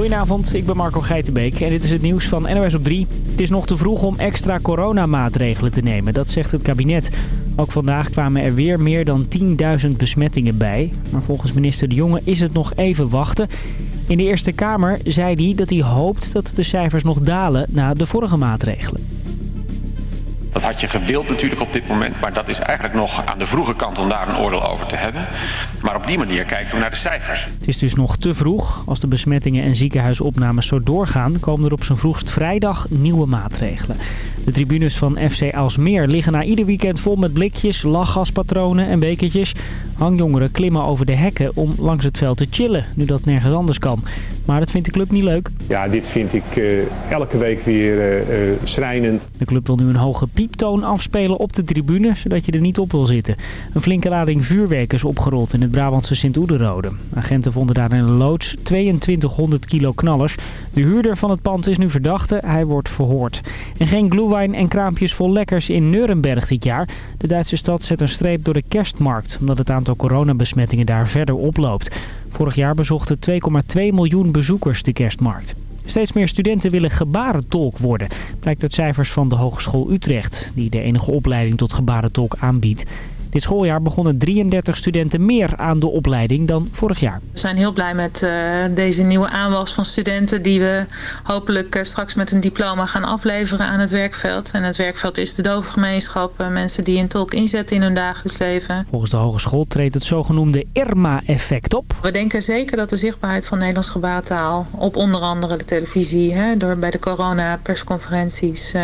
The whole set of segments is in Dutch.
Goedenavond, ik ben Marco Geitenbeek en dit is het nieuws van NOS op 3. Het is nog te vroeg om extra coronamaatregelen te nemen, dat zegt het kabinet. Ook vandaag kwamen er weer meer dan 10.000 besmettingen bij. Maar volgens minister De Jonge is het nog even wachten. In de Eerste Kamer zei hij dat hij hoopt dat de cijfers nog dalen na de vorige maatregelen. Dat had je gewild natuurlijk op dit moment, maar dat is eigenlijk nog aan de vroege kant om daar een oordeel over te hebben. Maar op die manier kijken we naar de cijfers. Het is dus nog te vroeg. Als de besmettingen en ziekenhuisopnames zo doorgaan, komen er op zijn vroegst vrijdag nieuwe maatregelen. De tribunes van FC Alsmeer liggen na ieder weekend vol met blikjes, lachgaspatronen en bekertjes. Hangjongeren klimmen over de hekken om langs het veld te chillen, nu dat nergens anders kan. Maar dat vindt de club niet leuk. Ja, dit vind ik uh, elke week weer uh, schrijnend. De club wil nu een hoge pieptoon afspelen op de tribune, zodat je er niet op wil zitten. Een flinke lading vuurwerk is opgerold in het Brabantse Sint-Oederode. Agenten vonden daar in een loods 2200 kilo knallers. De huurder van het pand is nu verdachte, hij wordt verhoord. En geen glühwein en kraampjes vol lekkers in Nuremberg dit jaar. De Duitse stad zet een streep door de kerstmarkt, omdat het aantal coronabesmettingen daar verder oploopt. Vorig jaar bezochten 2,2 miljoen bezoekers de kerstmarkt. Steeds meer studenten willen gebarentolk worden, blijkt uit cijfers van de Hogeschool Utrecht, die de enige opleiding tot gebarentolk aanbiedt. Dit schooljaar begonnen 33 studenten meer aan de opleiding dan vorig jaar. We zijn heel blij met uh, deze nieuwe aanwas van studenten die we hopelijk uh, straks met een diploma gaan afleveren aan het werkveld. En het werkveld is de dovengemeenschap, uh, mensen die een tolk inzetten in hun dagelijks leven. Volgens de hogeschool treedt het zogenoemde IRMA-effect op. We denken zeker dat de zichtbaarheid van Nederlands gebaartaal op onder andere de televisie, hè, door bij de corona-persconferenties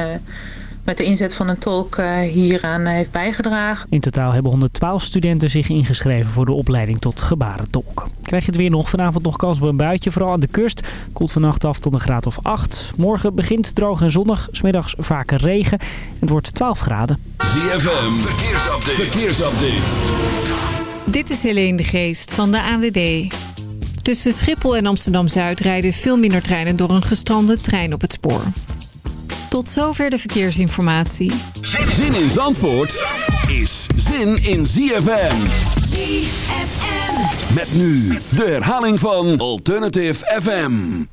met de inzet van een tolk hieraan heeft bijgedragen. In totaal hebben 112 studenten zich ingeschreven voor de opleiding tot gebarentolk. Krijg je het weer nog? Vanavond nog kans op een buitje, vooral aan de kust. Koelt vannacht af tot een graad of 8. Morgen begint droog en zonnig, smiddags vaker regen. Het wordt 12 graden. ZFM, verkeersupdate. verkeersupdate. Dit is Helene de Geest van de ANWB. Tussen Schiphol en Amsterdam-Zuid rijden veel minder treinen door een gestrande trein op het spoor. Tot zover de verkeersinformatie. Zin in Zandvoort is zin in ZFM. ZFM. Met nu de herhaling van Alternative FM.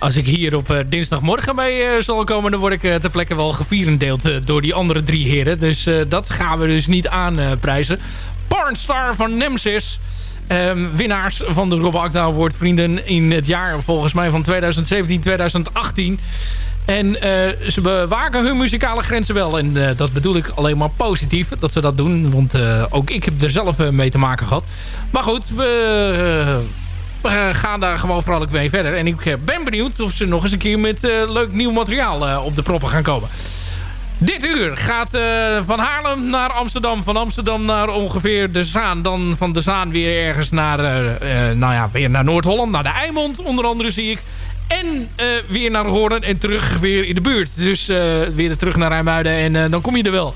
Als ik hier op dinsdagmorgen mee zal komen... dan word ik ter plekke wel gevierendeeld door die andere drie heren. Dus dat gaan we dus niet aanprijzen. Pornstar van Nemesis... Um, winnaars van de Rob Akda Award vrienden in het jaar volgens mij van 2017, 2018. En ze bewaken hun muzikale grenzen wel. En dat bedoel ik alleen maar positief dat ze dat doen. Want ook ik heb er zelf mee te maken gehad. Maar goed, we gaan daar gewoon vrolijk mee verder. En ik ben benieuwd of ze nog eens een keer met leuk nieuw materiaal op de proppen gaan komen. Dit uur gaat van Haarlem naar Amsterdam. Van Amsterdam naar ongeveer de Zaan. Dan van de Zaan weer ergens naar, nou ja, weer naar Noord-Holland. Naar de Eimond onder andere zie ik. En weer naar Hoorn en terug weer in de buurt. Dus weer terug naar Rijmuiden en dan kom je er wel.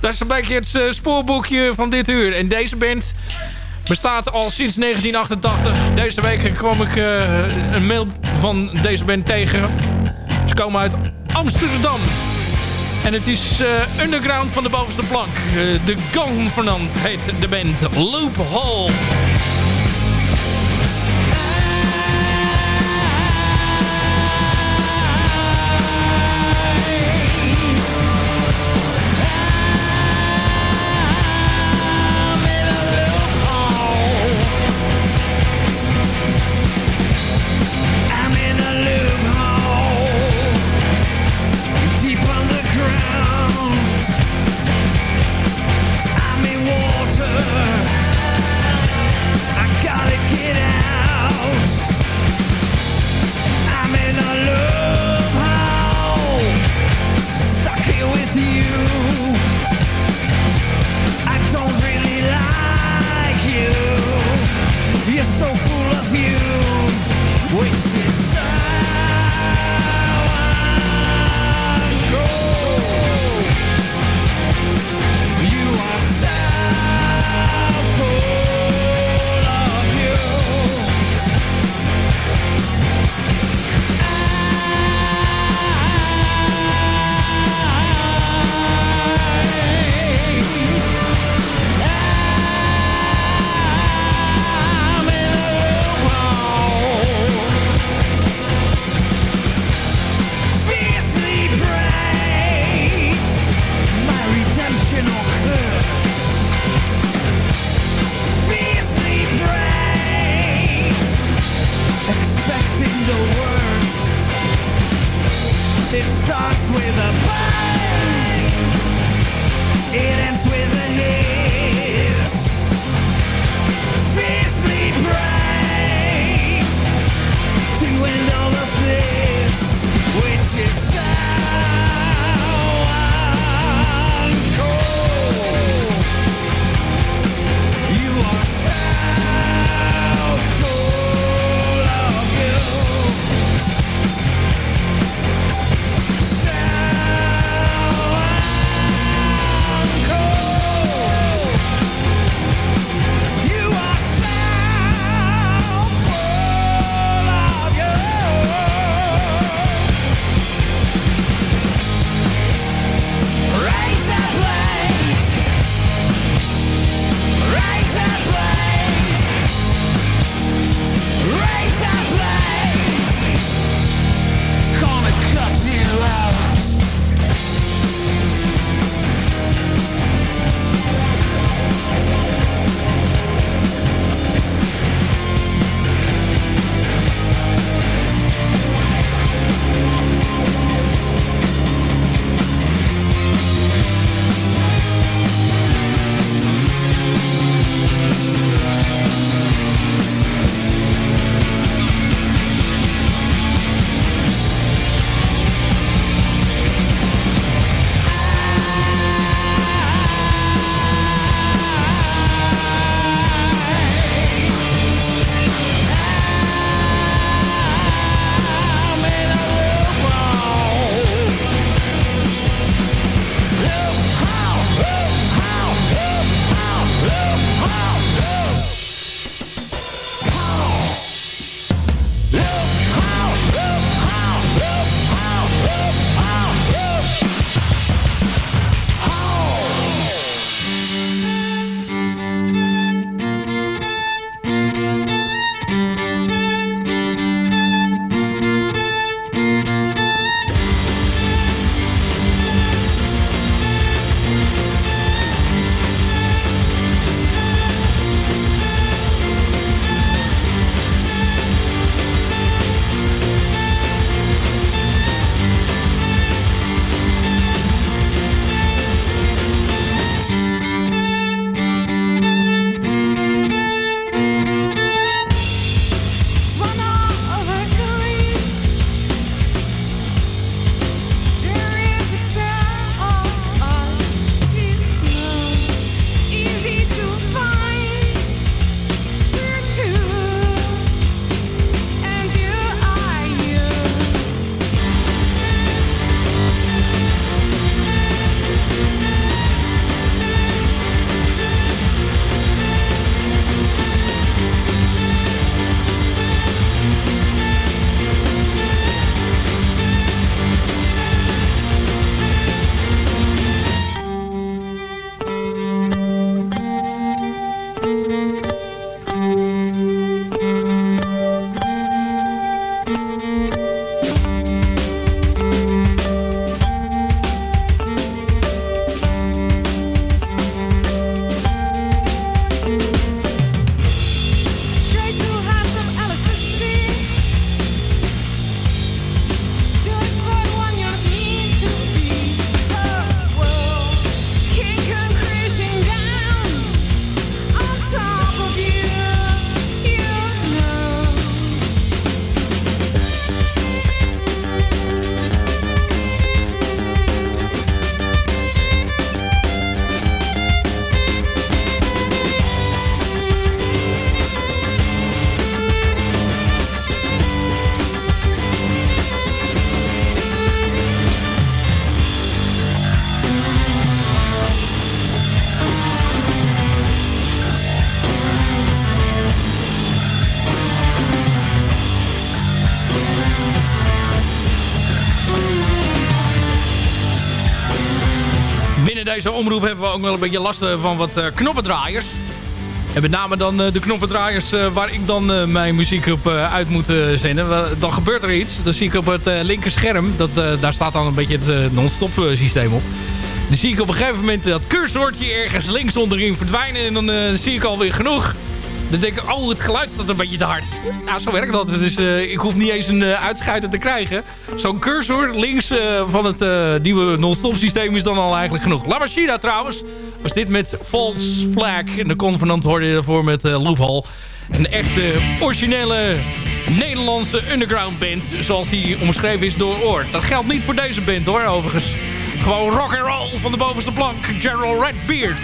Dat is een beetje het spoorboekje van dit uur. En deze band bestaat al sinds 1988. Deze week kwam ik een mail van deze band tegen. Ze komen uit Amsterdam. En het is uh, underground van de bovenste plank. Uh, de Governant heet de band Loophole. Deze omroep hebben we ook wel een beetje last van wat knoppendraaiers. En met name dan de knoppendraaiers waar ik dan mijn muziek op uit moet zenden. Dan gebeurt er iets. Dan zie ik op het linker scherm, dat, daar staat dan een beetje het non-stop systeem op. Dan zie ik op een gegeven moment dat cursortje ergens links onderin verdwijnen. En dan zie ik alweer genoeg. Dan denk ik, oh, het geluid staat een beetje te hard. Nou, zo werkt dat. Dus ik hoef niet eens een uh, uitschuiter te krijgen. Zo'n cursor links uh, van het nieuwe non-stop systeem is dan al eigenlijk genoeg. La Machina trouwens was dit met False Flag. En de convenant hoorde je daarvoor met Loophole. Een echte originele Nederlandse underground band. Zoals die omschreven is door Oort. Dat geldt niet voor deze band hoor, overigens. Gewoon rock and roll van de bovenste plank. General Redbeard.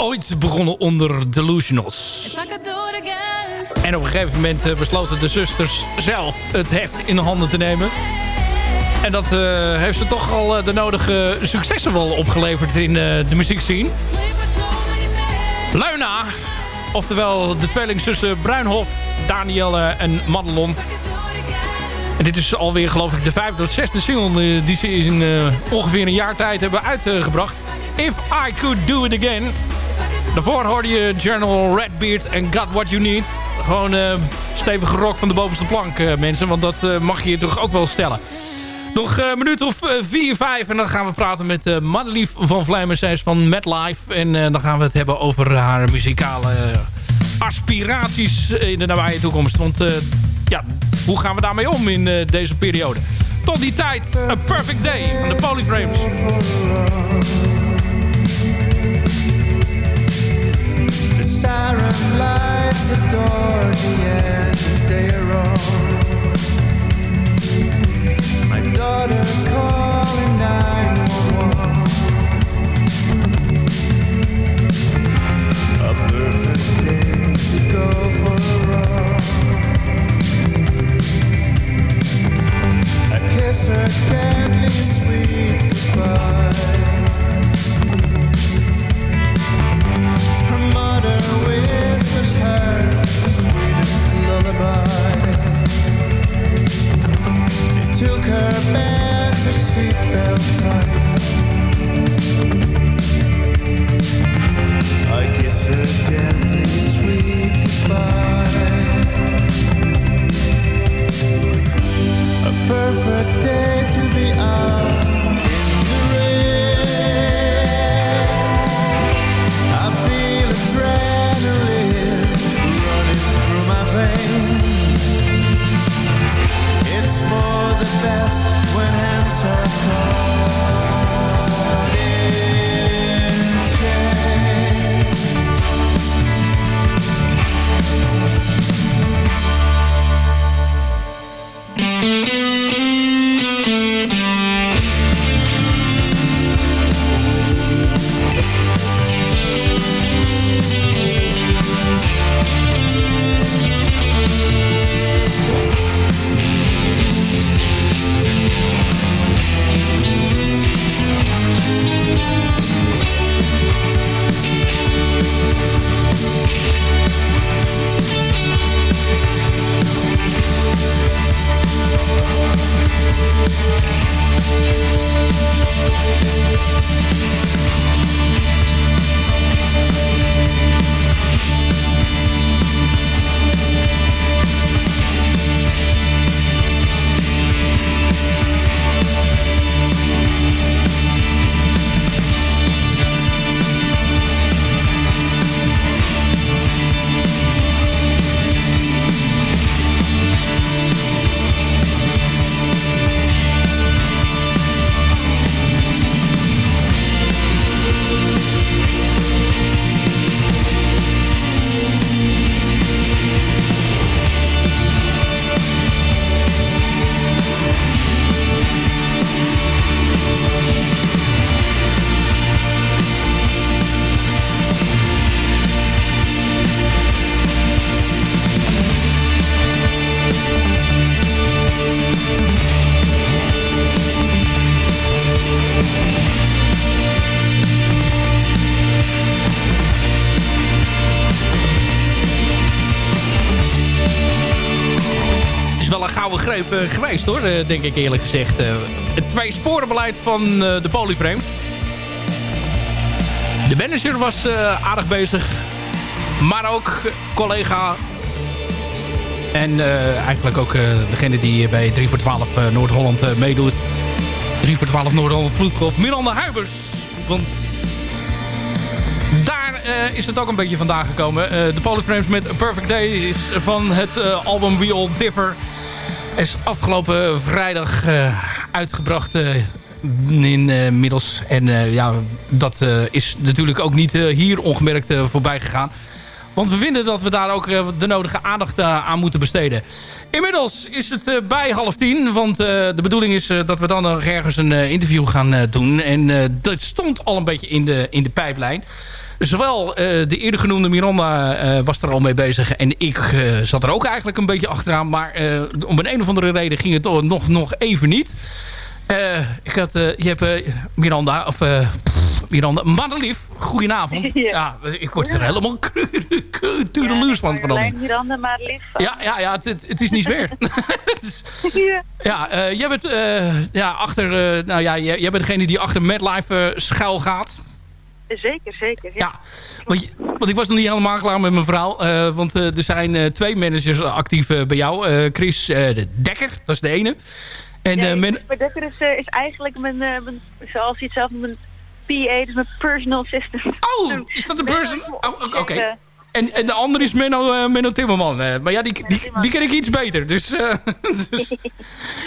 Ooit begonnen onder Delusionals. En op een gegeven moment besloten de zusters zelf het heft in de handen te nemen. En dat heeft ze toch al de nodige successen wel opgeleverd in de muziekscene. Luina, oftewel de tweelingzussen Bruinhof, Danielle en Madelon. En dit is alweer geloof ik de vijfde of zesde single die ze in uh, ongeveer een jaar tijd hebben uitgebracht. If I Could Do It Again. Daarvoor hoorde je General Redbeard en Got What You Need. Gewoon uh, stevige rock van de bovenste plank uh, mensen, want dat mag je toch ook wel stellen. Nog een minuut of vier, vijf en dan gaan we praten met uh, Madelief van Vlijmen. Zij is van MadLife en dan gaan we het hebben over haar muzikale aspiraties in de nabije toekomst. Want ja, hoe gaan we daarmee om in deze periode? Tot die tijd, A Perfect Day van de Polyframes. The siren lights the door, the end of day My daughter calling 911 A perfect day to go for a run kiss her gently, sweet goodbye. Her mother whispers her the sweetest lullaby. They took her back to seatbelt tight. I kiss her gently, sweet goodbye. Perfect day to be out uh, geweest hoor, uh, denk ik eerlijk gezegd. Uh, het twee sporenbeleid van de Polyframes. De manager was aardig bezig. Maar ook collega. En eigenlijk ook degene die bij 3 voor 12 Noord-Holland meedoet. 3 voor 12 Noord-Holland Vloedgolf. Miranda Huibers. Want daar is het ook een beetje vandaan gekomen. de Polyframes met Perfect Day is van het album We All Differ is afgelopen vrijdag uh, uitgebracht uh, inmiddels. en ja, dat is natuurlijk ook niet hier ongemerkt voorbij gegaan. Want we vinden dat we daar ook de nodige aandacht aan moeten besteden. Inmiddels is het bij half tien. Want de bedoeling is dat we dan nog ergens een interview gaan doen. En dat stond al een beetje in de, in de pijplijn. Zowel de eerder genoemde Miranda was er al mee bezig. En ik zat er ook eigenlijk een beetje achteraan. Maar om een, een of andere reden ging het nog, nog even niet. ik had, je hebt Miranda, of Miranda, Madelief, goedenavond. Ja. ja. ik word er helemaal tureluurs van. Van Miranda, Madelief. Ja, ja, ja het, het is niet meer. ja, uh, jij bent uh, ja, achter, uh, nou ja, jij, jij bent degene die achter MadLife schuil gaat. Zeker, zeker. Ja, ja want, want, ik was nog niet helemaal klaar met mijn verhaal. want er zijn twee managers actief bij jou. Chris Dekker, dat is de ene. En, ja. Dekker is, is eigenlijk mijn, mijn, zoals hij het zelf noemt, PA, dus mijn personal assistant. Oh, is dat een person? Oh, Oké. En, en de andere is Menno, uh, Menno Timmerman. Uh, maar ja, die, die, die, ken ik iets beter. Dus, uh, dus,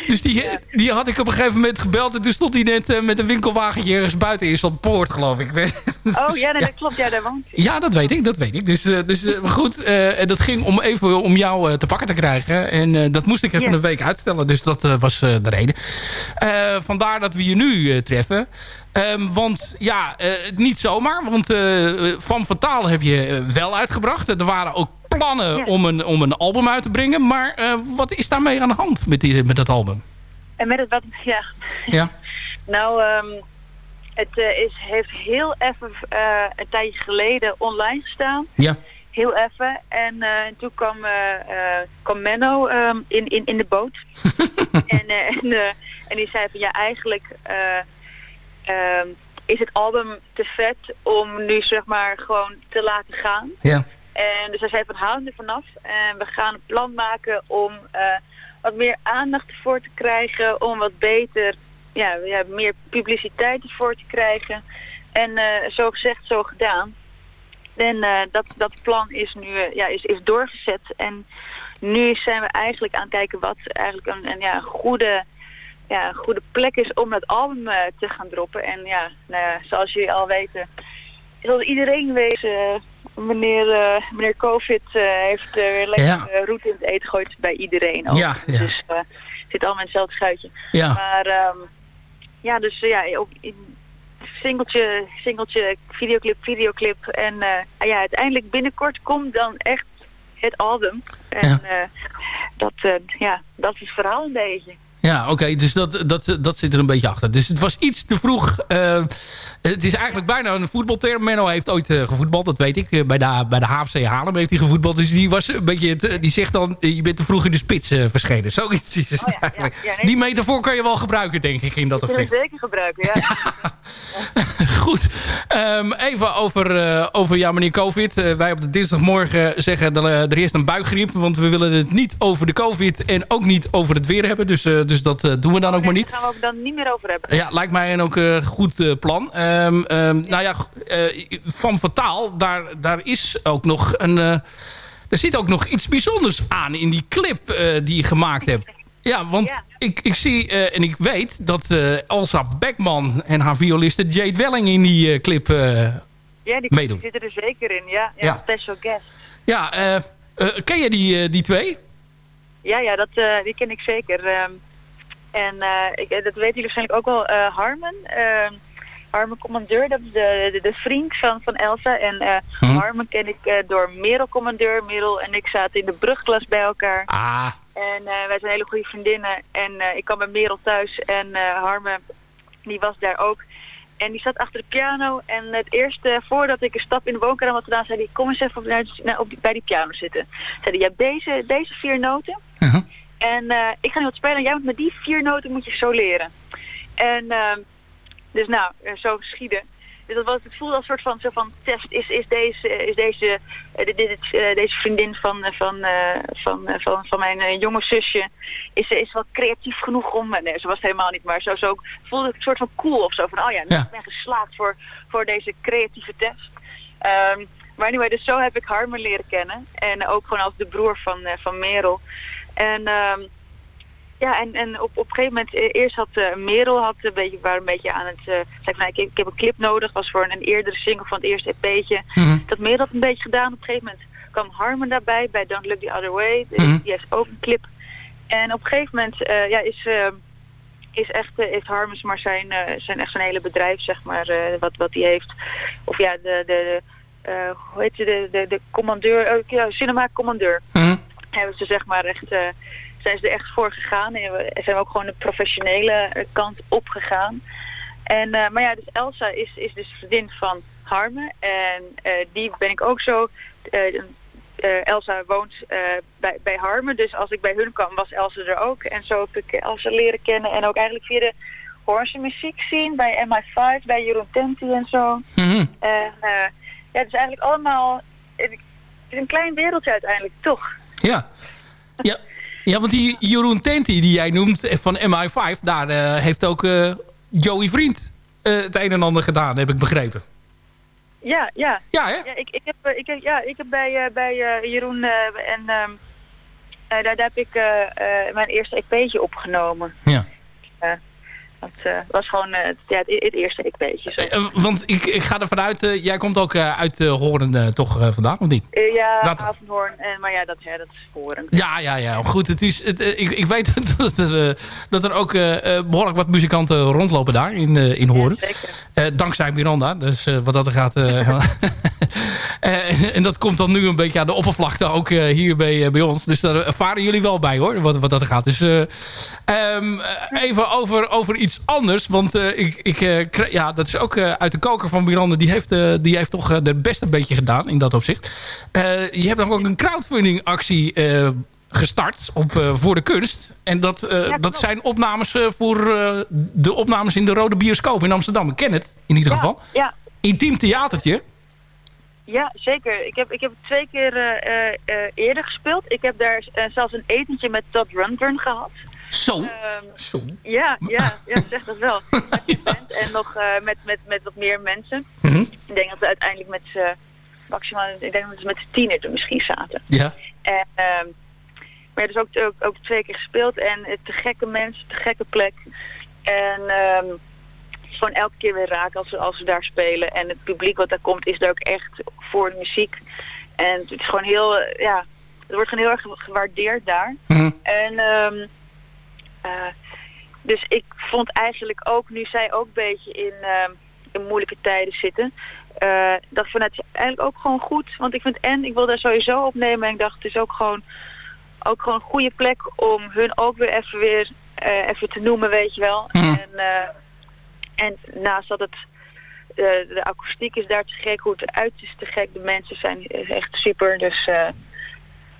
dus, die, die had ik op een gegeven moment gebeld. En toen stond hij net met een winkelwagentje ergens buiten in zo'n poort, geloof ik. oh ja, nee, dat klopt. Ja, daar woont Ja, dat weet ik. Dat weet ik. Dus, dus goed, dat ging om even om jou te pakken te krijgen. En dat moest ik even een week uitstellen. Dus dat was de reden. vandaar dat we je nu treffen. Um, want ja, uh, niet zomaar. Want uh, Van Fataal heb je wel uitgebracht. Er waren ook plannen om, een, om een album uit te brengen. Maar uh, wat is daarmee aan de hand met, die, met dat album? En met het wat, ja. ja. nou, um, het is, heeft heel even een tijdje geleden online gestaan. Ja. Heel even. En toen kwam, kwam Menno um, in, in, in de boot. en, en, en die zei van ja, eigenlijk uh, is het album te vet om nu zeg maar gewoon te laten gaan. Ja. En dus hij zei van hou er vanaf en we gaan een plan maken om uh, wat meer aandacht ervoor te krijgen, om wat beter, ja, ja meer publiciteit ervoor te krijgen. En uh, zo gezegd, zo gedaan. En uh, dat, dat plan is nu ja, is, is doorgezet en nu zijn we eigenlijk aan het kijken wat eigenlijk een, een ja, goede ja, een goede plek is om dat album uh, te gaan droppen. En ja, nou ja, zoals jullie al weten, zoals iedereen weet, meneer, uh, meneer Covid heeft weer lekker ja. route in het eten gegooid bij iedereen. Ook. Ja, ja. Dus zit allemaal in hetzelfde schuitje. Ja. Maar um, ja, dus ja, ook in, singeltje, singeltje, videoclip, videoclip. En ja, uiteindelijk binnenkort komt dan echt het album. En ja. dat, ja, dat is het verhaal een beetje. Ja, oké. dus dat, dat, dat zit er een beetje achter. Dus het was iets te vroeg. Uh, het is eigenlijk bijna een voetbalterm. Menno heeft ooit uh, gevoetbald, dat weet ik. Uh, bij, de, bij de HFC Haarlem heeft hij gevoetbald. Dus die, was een beetje, te, die zegt dan, je bent te vroeg in de spits verschenen. Zoiets is het oh, ja, eigenlijk. Ja, ja, nee. Die metafoor kan je wel gebruiken, denk ik, in dat opzicht. Ik zeker gebruiken, ja. Goed. Um, even over, over ja, meneer COVID. wij op de dinsdagmorgen zeggen, er is een buikgriep. Want we willen het niet over de COVID en ook niet over het weer hebben. Dus, dus dat uh, doen we dan ook maar niet. Daar gaan we ook dan niet meer over hebben. Ja, lijkt mij een ook uh, goed uh, plan. Um, um, nou ja, van Fataal, daar, daar is ook nog een... er zit ook nog iets bijzonders aan in die clip die je gemaakt hebt. Ja, want ja. Ik, ik zie en ik weet dat Elsa Beckman en haar violiste Jade Welling in die clip ja, die meedoen. zitten er zeker in. Ja, ja, ja. special guest. Ja, ken je die, die twee? Ja, ja dat, die ken ik zeker. Um, en uh, ik, dat weten jullie waarschijnlijk ook wel, uh, Harmon. Uh, Harmon Commandeur, dat is de, de, de vriend van, van Elsa. En uh, hm? Harmon ken ik door Merel Commandeur. Merel en ik zaten in de brugklas bij elkaar. Ah. En wij zijn hele goede vriendinnen. En ik kwam bij Merel thuis en Harmon, die was daar ook. En die zat achter de piano. En het eerste, voordat ik een stap in de woonkamer had gedaan, zei hij... kom eens even op, op, bij die piano zitten. Zei hij, je hebt deze, deze vier noten. -huh. En uh, ik ga nu wat spelen en jij moet met die vier noten moet je zo leren. En uh, dus nou, zo geschieden. Dus dat was, het voelde als een soort van, zo van test. Is, is deze, is deze, uh, dit, dit, uh, deze vriendin van, van, uh, van, van, van mijn jonge zusje, is, is wel creatief genoeg om... Nee, ze was het helemaal niet, maar zo, zo voelde het een soort van cool of zo. Van, oh ja, ik ben geslaagd voor, voor deze creatieve test. Um, maar anyway, dus zo heb ik Harmer leren kennen. En ook gewoon als de broer van, van Merel. En um, ja, en, en op, op een gegeven moment, e-, eerst had uh, Merel had een beetje, waar een beetje aan het, uh, zei van, ik, ik heb een clip nodig, was voor een, een eerdere single van het eerste EP'tje. Mm -hmm. Dat Merel had een beetje gedaan. Op een gegeven moment kwam Harmon daarbij, bij Don't Look The Other Way. Mm -hmm. Die heeft ook een clip. En op een gegeven moment, uh, ja, is, is echt, heeft Harmons maar zijn, zijn echt zijn hele bedrijf, zeg maar, wat, wat hij heeft. Of ja, de, de, eh, hoe heet ze, de, de, de commandeur, ja, cinema commandeur. Mhm. Hebben ze zeg maar echt, zijn ze er echt voor gegaan. En we zijn we ook gewoon de professionele kant opgegaan. En, maar ja, dus Elsa is, is dus vriendin van Harme. En die ben ik ook zo... Elsa woont bij, bij Harme, dus als ik bij hun kwam was Elsa er ook. En zo heb ik Elsa leren kennen en ook eigenlijk via de Hoornse muziek zien bij MI5, bij Jeroen Tenti en zo. Mhm. En ja, het is eigenlijk allemaal... Het is een klein wereldje uiteindelijk, toch? Ja. Ja, ja want die Jeroen Tenti die jij noemt van MI5... daar uh, heeft ook uh, Joey Vriend het een en ander gedaan, heb ik begrepen. Ja, ja. Ja, hè? Ja, ik, ik, heb, ik, heb, ja, ik heb bij, bij Jeroen en... Daar, daar, heb ik mijn eerste EP'tje opgenomen. Ja. Dat uh, was gewoon uh, ja, het, het, eerste ik beetje. Uh, want ik, ik ga ervan uit, jij komt ook uit Horen toch vandaan, of niet? ja, dat... Maar ja dat, ja, dat is Horen. Ja, ja, ja. Goed, het is, het, ik, ik weet dat er, dat er ook behoorlijk wat muzikanten rondlopen daar in, in Horen. Ja, dankzij Miranda, dus wat dat er gaat... en, en dat komt dan nu een beetje aan de oppervlakte, ook hier bij, bij ons. Dus daar ervaren jullie wel bij hoor, wat, wat dat gaat. Dus um, even over, over iets anders. Want ik, ik, ja, dat is ook uit de koker van Miranda. Die heeft, die heeft toch de best een beetje gedaan in dat opzicht. je hebt ook een crowdfunding actie gestart op, voor de kunst. En dat, ja, dat zijn opnames voor de opnames in de Rode Bioscoop in Amsterdam. Ik ken het in ieder ja, geval. Ja. Intiem theatertje. Ja, zeker. Ik heb, ik heb twee keer eerder gespeeld. Ik heb daar zelfs een etentje met Todd Rundgren gehad. Zo? Um, Zo? Ja, ja, ja, zeg dat wel. ja. En nog uh, met, met, met wat meer mensen. Mm -hmm. Ik denk dat we uiteindelijk met uh, maximaal, ik denk dat we met tien er misschien zaten. Ja. En, um, maar dus ook, ook, ook twee keer gespeeld en te gekke mensen, te gekke plek. En um, is gewoon elke keer weer raak als we, als we daar spelen. En het publiek wat daar komt is daar ook echt voor de muziek. En het is gewoon heel, uh, ja, het wordt gewoon heel erg gewaardeerd daar. Mm -hmm. En... Um, uh, dus ik vond eigenlijk ook, nu zij ook een beetje in, uh, in moeilijke tijden zitten, uh, dacht van het is eigenlijk ook gewoon goed. Want ik vind en, ik wil daar sowieso opnemen en ik dacht het is ook gewoon, ook gewoon een goede plek om hun ook weer even weer even te noemen, weet je wel. Mm. En, en naast dat het, de, de akoestiek is daar te gek, hoe het eruit is te gek, de mensen zijn echt super. Dus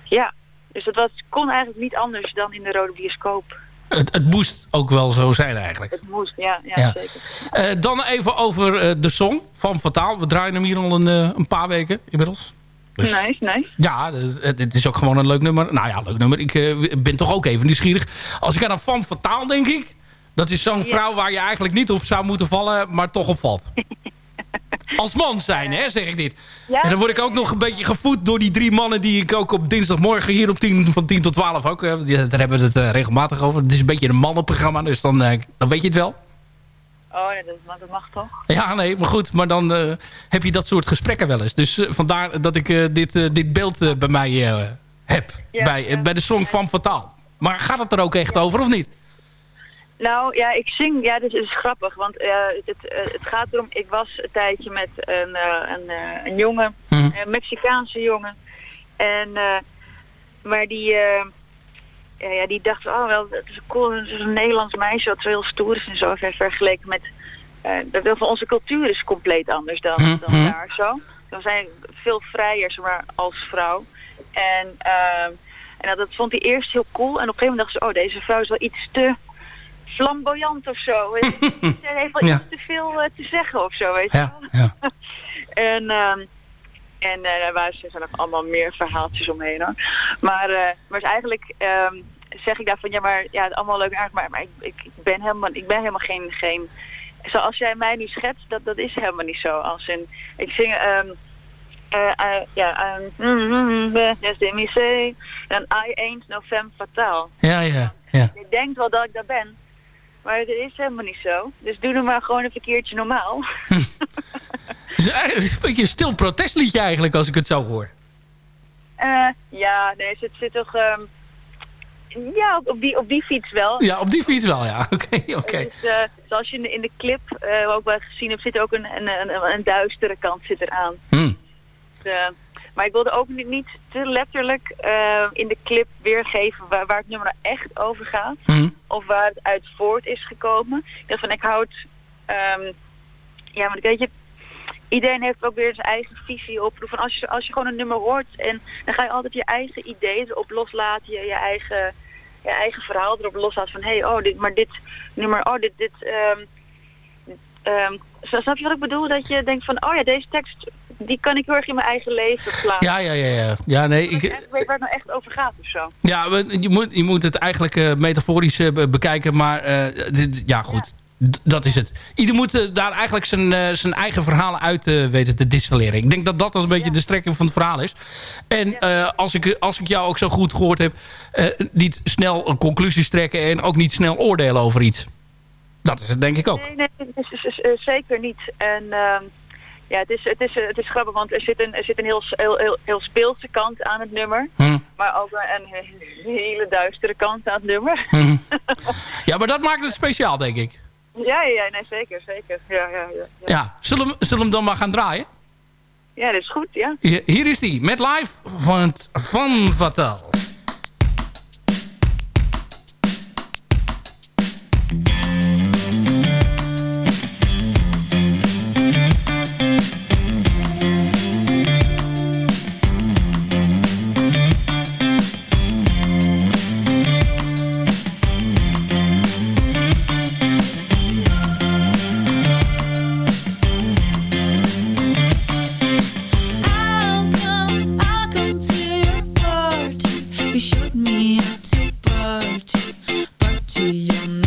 ja, dus dat was, kon eigenlijk niet anders dan in de Rode Bioscoop. Het, het, moest ook wel zo zijn eigenlijk. Het moest, ja, ja, ja. zeker. Uh, dan even over uh, de song van Fataal. We draaien hem hier al een, uh, een paar weken inmiddels. Dus, nice, nice. Ja, het, is ook gewoon een leuk nummer. Nou ja, leuk nummer. Ik ben toch ook even nieuwsgierig. Als ik aan een fan Fataal denk ik... Dat is zo'n vrouw waar je eigenlijk niet op zou moeten vallen... maar toch opvalt. Als man zijn, hè, zeg ik dit. Ja? En dan word ik ook nog een beetje gevoed door die drie mannen... die ik ook op dinsdagmorgen hier op 10, van 10 tot 12 ook... Uh, daar hebben we het uh, regelmatig over. Het is een beetje een mannenprogramma, dus dan, uh, dan weet je het wel. Oh, dat, dat mag toch? Ja, nee, maar goed. Maar dan heb je dat soort gesprekken wel eens. Dus vandaar dat ik dit, dit beeld bij mij heb. Ja, bij, bij de song van Fataal. Maar gaat het er ook echt over, of niet? Nou ja, ik zing, ja, dus het is grappig, want uh, het, uh, het gaat erom, ik was een tijdje met een, uh, een, een jongen, Mhm. een Mexicaanse jongen. En, maar die, ja, ja, die dacht, oh wel, het is cool, het is een Nederlands meisje wat heel stoer is en zo, ver, vergeleken met, dat van onze cultuur is compleet anders dan, Mhm. dan daar zo. We zijn veel vrijer, zeg maar, als vrouw. En, en dat, dat vond hij eerst heel cool en op een gegeven moment dacht ze, oh, deze vrouw is wel iets te flamboyant of zo. Ze heeft wel Ja. iets te veel uh, te zeggen of zo, weet je Ja, wel. ja. en um, en uh, daar waren er nog allemaal meer verhaaltjes omheen hoor. Maar, uh, maar is eigenlijk um, zeg ik daarvan, ja maar ja, allemaal leuk en aardig, maar, maar ik, ik, ik, ben helemaal, ik ben helemaal geen, geen... Zoals jij mij nu schetst, dat, dat is helemaal niet zo. Als in, ik zing... Um, uh, uh, ja, um, yes, me say, en I ain't no femme fatale. Ja, ja, ja. Je denkt wel dat ik dat ben, maar dat is helemaal niet zo. Dus doe dan maar gewoon een keertje normaal. Het is eigenlijk een beetje een stil protestliedje eigenlijk, als ik het zo hoor. Uh, ja, nee, het zit toch... Um, ja, op, die, op die fiets wel. Ja, op die fiets wel, ja. Oké, oké. Okay. Dus, uh, zoals je in de, in de clip uh, ook wel gezien hebt, zit ook een, een, een, een duistere kant zit eraan. Hmm. eh, maar ik wilde ook niet, niet te letterlijk eh, in de clip weergeven waar, waar het nummer nou echt over gaat. Hm. Of waar het uit voort is gekomen. Ik dacht van, ik houd... ehm, ja, want weet je, iedereen heeft ook weer zijn eigen visie op. Van als, je, als je gewoon een nummer hoort en dan ga je altijd je eigen ideeën erop loslaten. Je, je, eigen, je eigen verhaal erop loslaten van, hé, hey, oh, dit, maar dit nummer, oh, dit, dit... ehm, snap je wat ik bedoel? Dat je denkt van, oh ja, deze tekst, die kan ik heel erg in mijn eigen leven plaatsen. Ja, ja, ja. Ja, ja nee, ik ik, weet waar het nou echt over gaat of zo. ja je, moet, je moet het eigenlijk eh, metaforisch eh, be- bekijken. Maar eh, dit, ja, goed. Dat is het. Ieder moet eh, daar eigenlijk zijn, eh, zijn eigen verhalen uit eh, weten te distilleren. Ik denk dat dat een beetje de strekking van het verhaal is. En eh, als, ik, als ik jou ook zo goed gehoord heb... eh, niet snel een conclusies trekken en ook niet snel oordelen over iets. Dat is het denk ik ook. Nee, nee, het is, is- is, eh, zeker niet. En ehm, ja, het is, het, is, het is grappig, want er zit een, er zit een heel, heel, heel, heel speelse kant aan het nummer. Hm. Maar ook een hele duistere kant aan het nummer. Hm. Ja, maar dat maakt het speciaal, denk ik. ja, ja, nee, zeker, zeker. Ja, ja, ja. ja. Zullen we, zullen we hem dan maar gaan draaien? ja dat is goed, ja. Hier, is die, met live van, het, van Vatel. you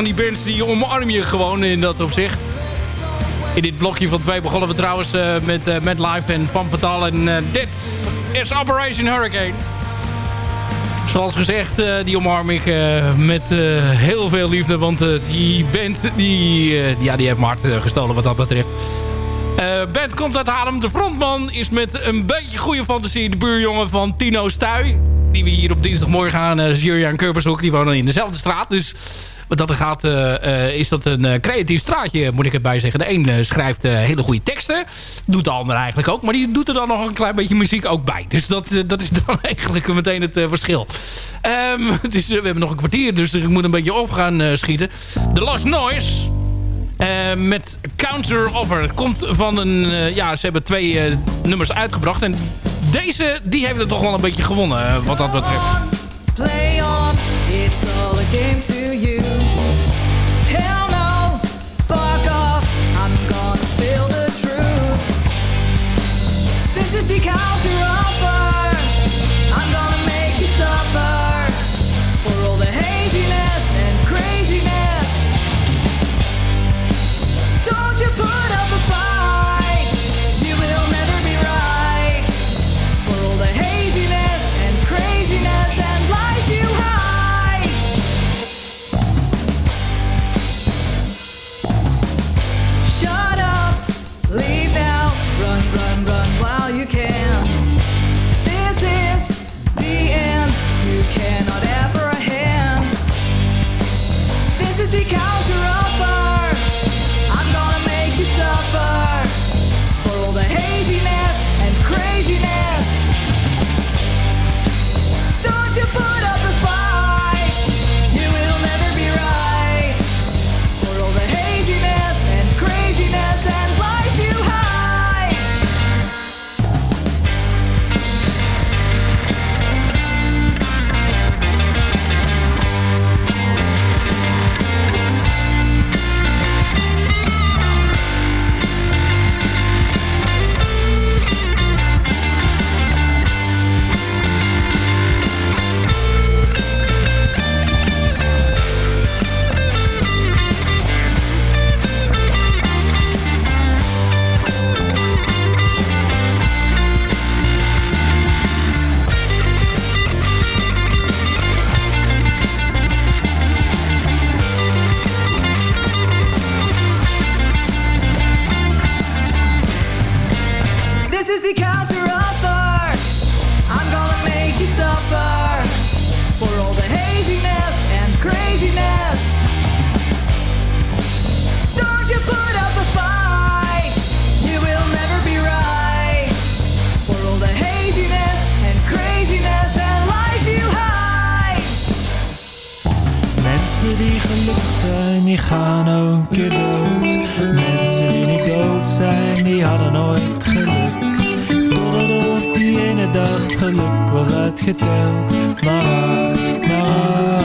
van die bands die omarm je gewoon in dat opzicht. In dit blokje van twee begonnen we trouwens uh, met uh, Mad Life en Van Fatal. En uh, dit is Operation Hurricane. Zoals gezegd, die omarm ik met heel veel liefde. Want die band die, ja, die heeft mijn hart gestolen wat dat betreft. Uh, band komt uit Haarlem. De frontman is met een beetje goede fantasie de buurjongen van Tino Stuy. Die we hier op dinsdagmorgen gaan. Uh, Jurjan Kurpershoek. Die wonen in dezelfde straat. Dus dat er gaat, uh, is dat een creatief straatje, moet ik erbij zeggen. De een schrijft hele goede teksten. Doet de ander eigenlijk ook. Maar die doet er dan nog een klein beetje muziek ook bij. Dus dat, dat is dan eigenlijk meteen het verschil. Um, dus, we hebben nog een kwartier, dus ik moet een beetje op gaan schieten. The Lost Noise... Met Counter Offer. Het komt van een... Ja, ze hebben twee nummers uitgebracht. En deze, die heeft het toch wel een beetje gewonnen, wat dat betreft. Play on, it's all a game nooit geluk. Die ene dag het geluk was uitgeteld. Maar maar.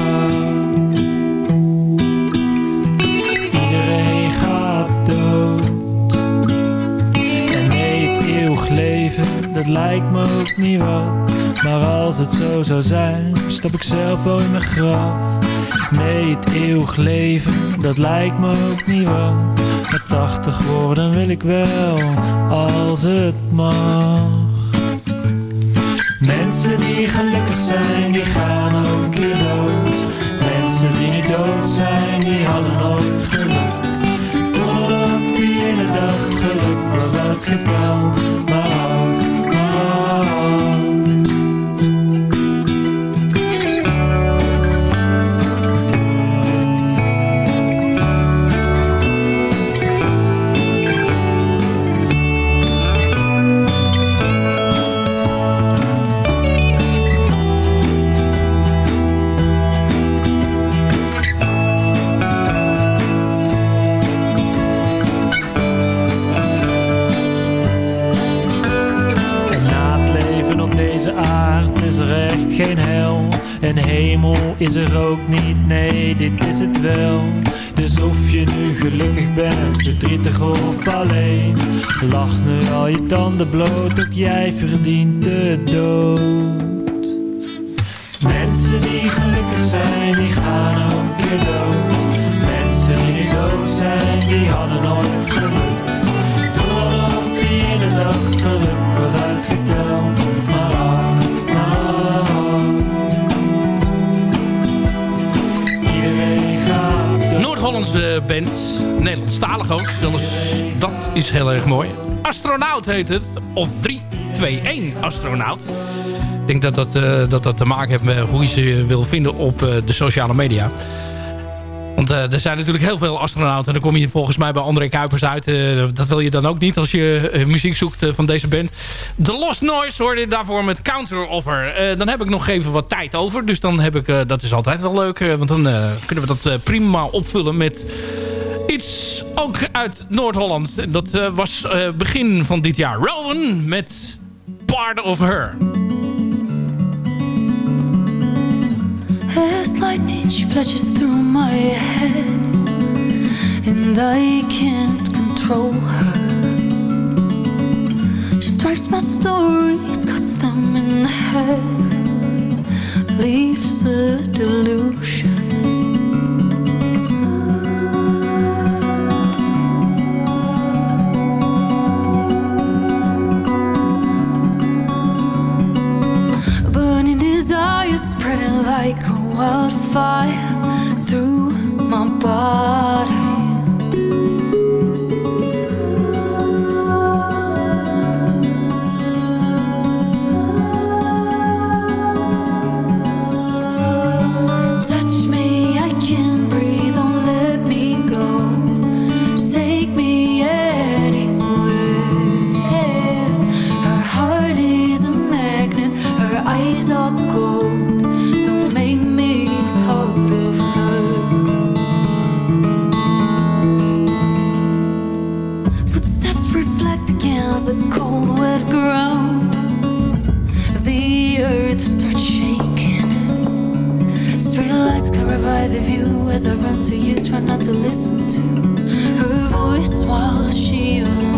Iedereen gaat dood. En nee, het eeuwig leven, dat lijkt me ook niet wat. Maar als het zo zou zijn, stap ik zelf wel in mijn graf. Nee, het eeuwig leven, dat lijkt me ook niet wat. Maar 80 worden wil ik wel, als het mag. Mensen die gelukkig zijn, die gaan En hemel is er ook niet, nee, dit is het wel. Dus of je nu gelukkig bent, verdrietig of alleen. Lach nu al je tanden bloot, ook jij verdient de dood. Mensen die gelukkig zijn, die gaan ook een keer dood. Mensen die dood zijn, die hadden nooit geluk. Doordat ook die in de dag geluk. Noord-Hollandse band. Nederlandstalig ook. Zelfs dat is heel erg mooi. Astronaut heet het. Of 321 Astronaut. Ik denk dat dat, eh, dat, dat te maken heeft met hoe je ze wil vinden op eh, de sociale media. Want eh, er zijn natuurlijk heel veel astronauten. En dan kom je volgens mij bij André Kuipers uit. Eh, dat wil je dan ook niet als je eh, muziek zoekt van deze band. The Lost Noise hoorde je daarvoor met Counter Offer. Dan heb ik nog even wat tijd over. Dus dan heb ik, dat is altijd wel leuk. want dan kunnen we dat prima opvullen met iets ook uit Noord-Holland. Dat was begin van dit jaar. Rowan met Part of Her. As lightning she flashes through my head And I can't control her. She strikes my stories, cuts them in the head Leaves a delusion. Like wildfire through my body. As I run to you. Try not to listen to her voice while she.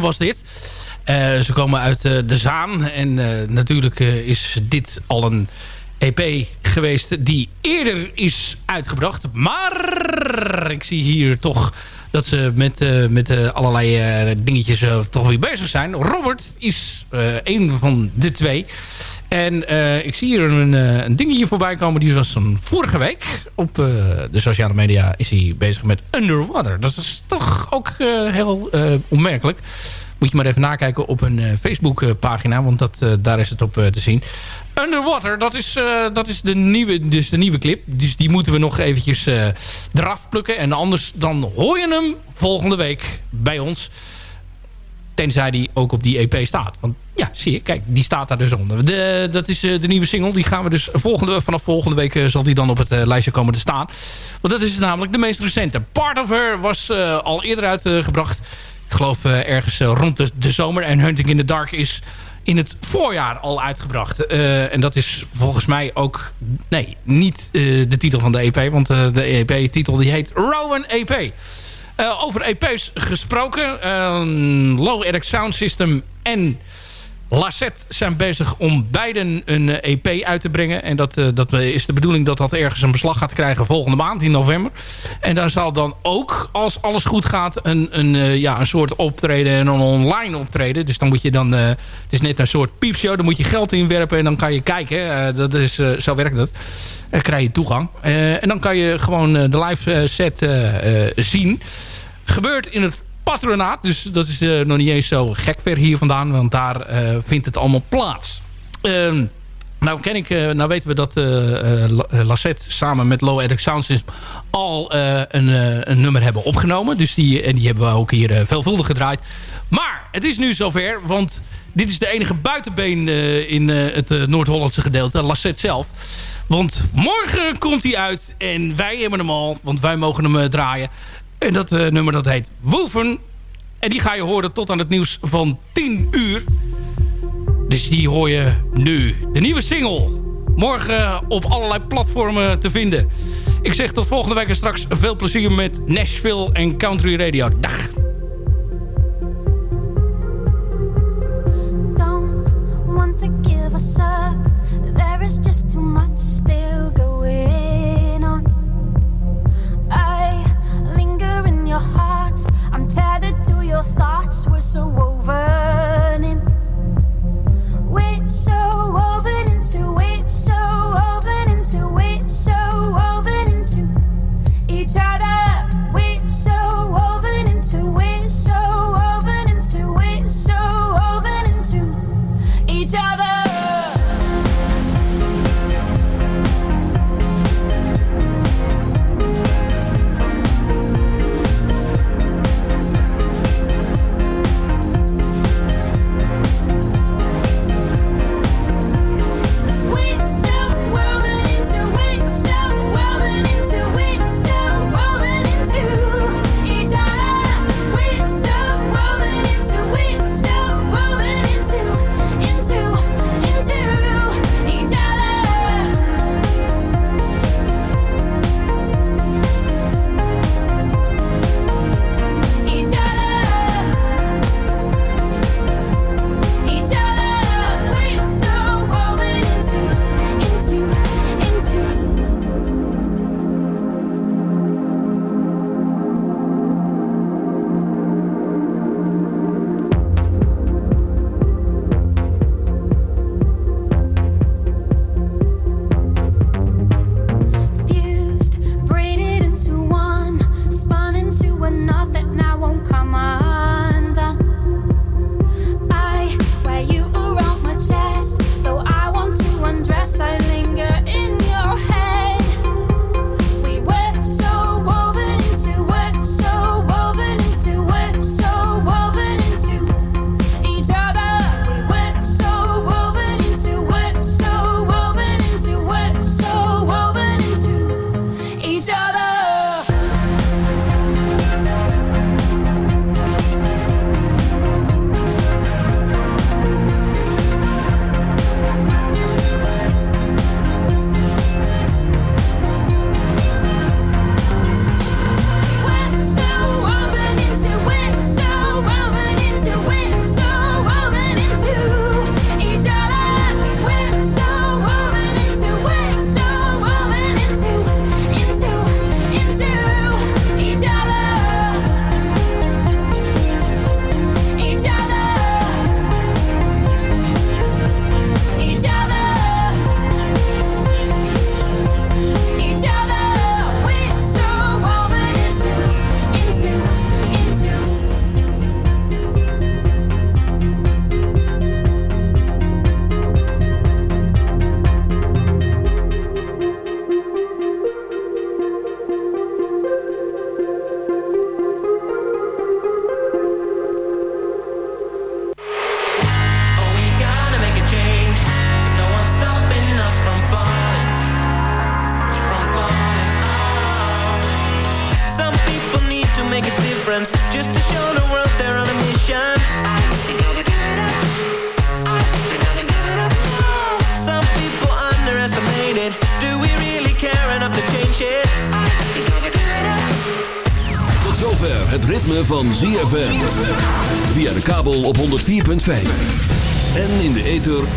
Was dit. Eh, ze komen uit eh, de Zaan. En eh, natuurlijk is dit al een EP geweest die eerder is uitgebracht. Maar ik zie hier toch dat ze met, met allerlei dingetjes toch weer bezig zijn. Robert is een van de twee. En ik zie hier een, een dingetje voorbij komen. Die was van vorige week. Op de sociale media is hij bezig met Underwater. Dat is ook eh, heel eh, opmerkelijk. Moet je maar even nakijken op een eh, Facebook pagina. Want dat, daar is het op te zien. Underwater, dat is, dat is de, nieuwe, dus de nieuwe clip. Dus die moeten we nog eventjes eraf plukken. En anders dan hoor je hem volgende week bij ons. Tenzij die ook op die EP staat. Want ja, zie je, kijk, die staat daar dus onder. De, dat is eh, de nieuwe single. Die gaan we dus volgende, vanaf volgende week eh, zal die dan op het eh, lijstje komen te staan. Want dat is namelijk de meest recente. Part of Her was al eerder uitgebracht. Ik geloof ergens rond de, de zomer. En Hunting in the Dark is in het voorjaar al uitgebracht. En dat is volgens mij ook... Nee, niet de titel van de EP. Want de EP-titel die heet Rowan EP. Over EP's gesproken. eh, Low Eric Sound System en Lassette zijn bezig om beiden een eh, EP uit te brengen. En dat, eh, dat is de bedoeling dat dat ergens een beslag gaat krijgen volgende maand in november. En daar zal dan ook, als alles goed gaat, een, een, eh, ja, een soort optreden en een online optreden. Dus dan moet je dan, het is net een soort piepshow, dan moet je geld inwerpen en dan kan je kijken. Dat is, zo werkt dat. Dan krijg je toegang. En dan kan je gewoon de live set zien. Gebeurt in het patronaat. Dus dat is eh, nog niet eens zo gek ver hier vandaan. Want daar eh, vindt het allemaal plaats. Ehm, nou, ken ik, eh, nou weten we dat La- Lassette samen met Low Eric Sound System al een, een nummer hebben opgenomen. Dus die, en die hebben we ook hier veelvuldig gedraaid. Maar het is nu zover, want dit is de enige buitenbeen in het Noord-Hollandse gedeelte, Lassette zelf. Want morgen komt hij uit en wij hebben hem al, want wij mogen hem draaien. En dat eh, nummer dat heet Woven. En die ga je horen tot aan het nieuws van 10 uur. Dus die hoor je nu. De nieuwe single. Morgen op allerlei platformen te vinden. Ik zeg tot volgende week en straks veel plezier met Nashville en Country Radio. Dag. to give us up. There is just too much still